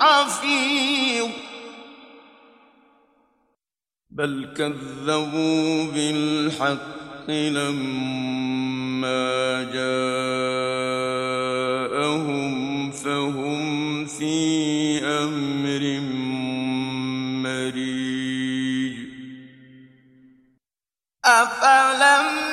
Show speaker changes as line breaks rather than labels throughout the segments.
حفيظ. بل كذبوا بالحق لما جاءهم فهم في أمر مريج. أفلم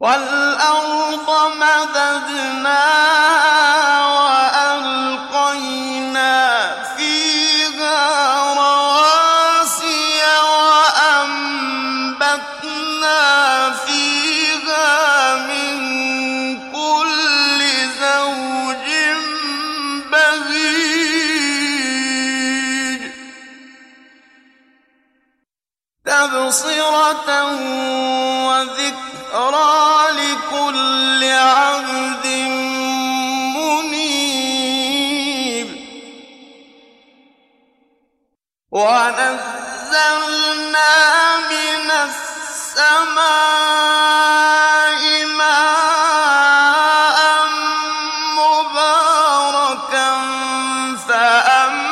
وَالْأَرْضَ مَدَدْنَاهَا ومبصرة وذكرى لكل عبد منيب. ونزلنا من السماء مباركا فأنبتنا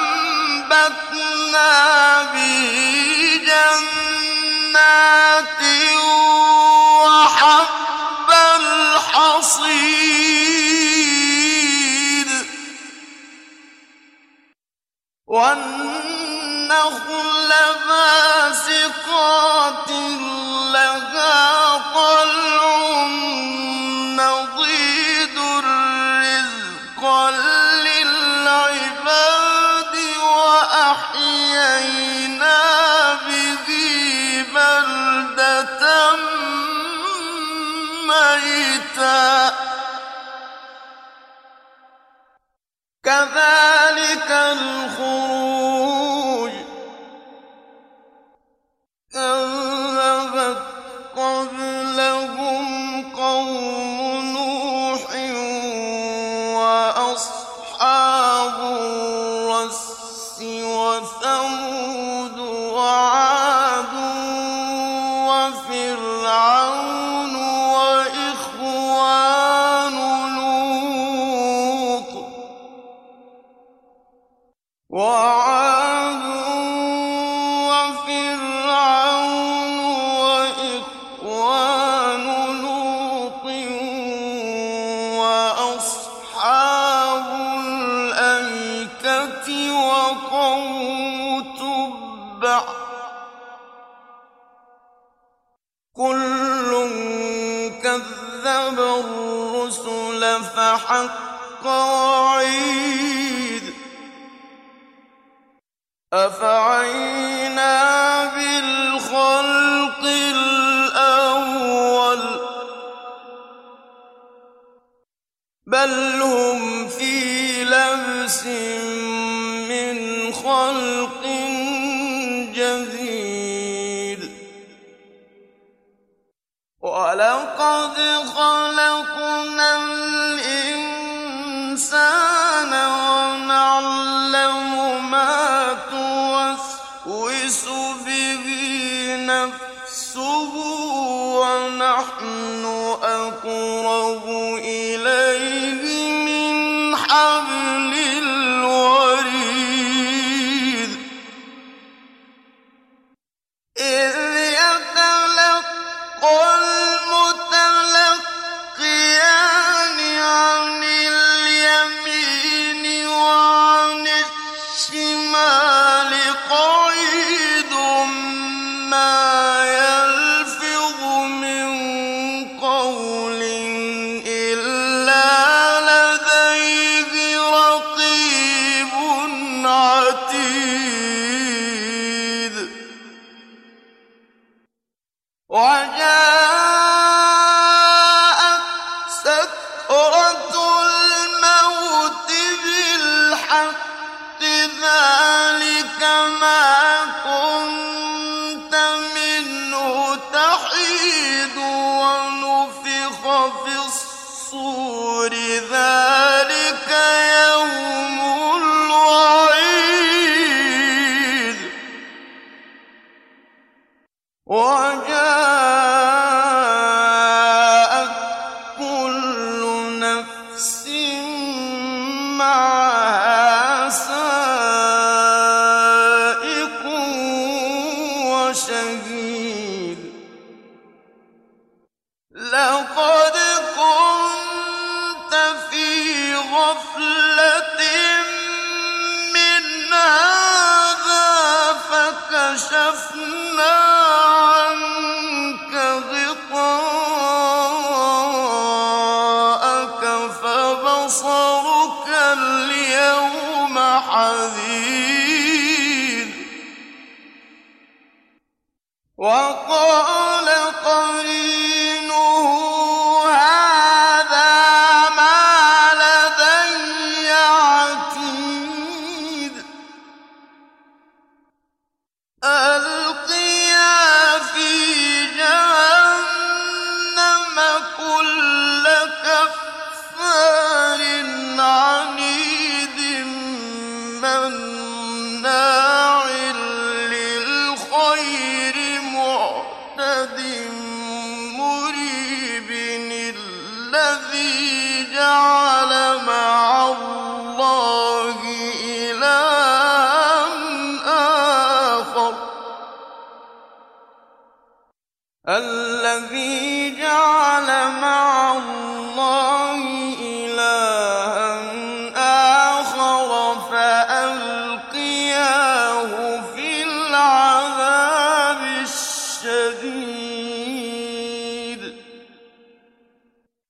شئتا كذلك حق وعيد أفعين توسوس به نفسه ونحن أقرب إليه فكشفنا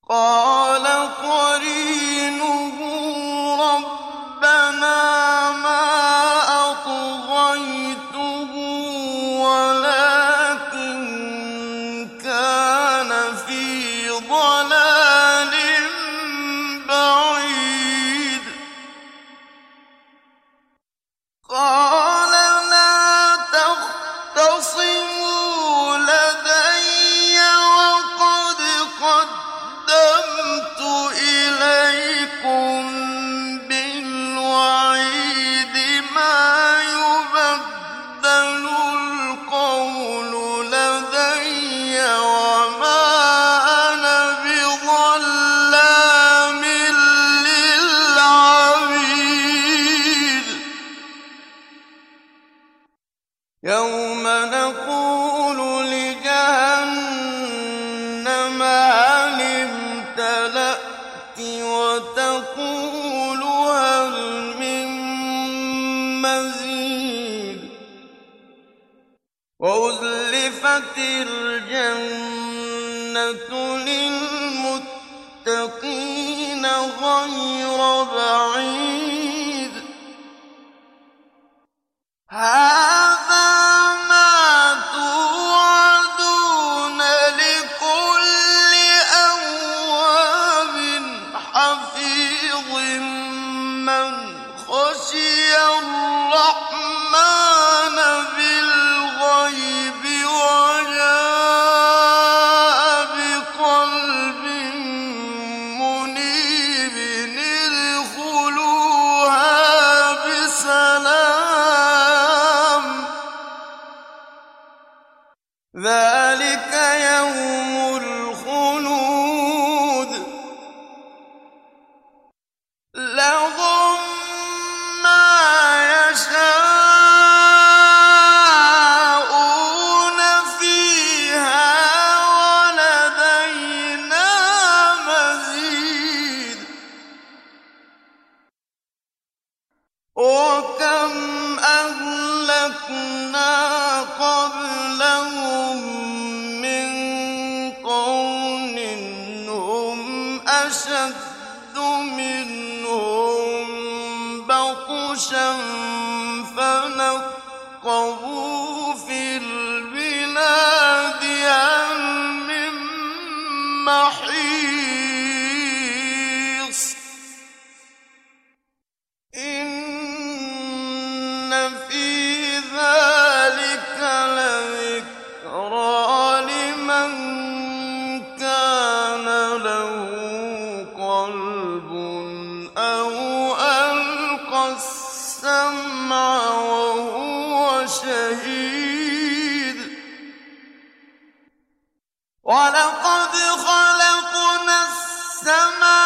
قال يوم نقول لجهنم مزيد؟ وأزلفت الجنة لنا ibni شهيد. ولقد خلقنا السماء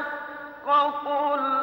الحق قل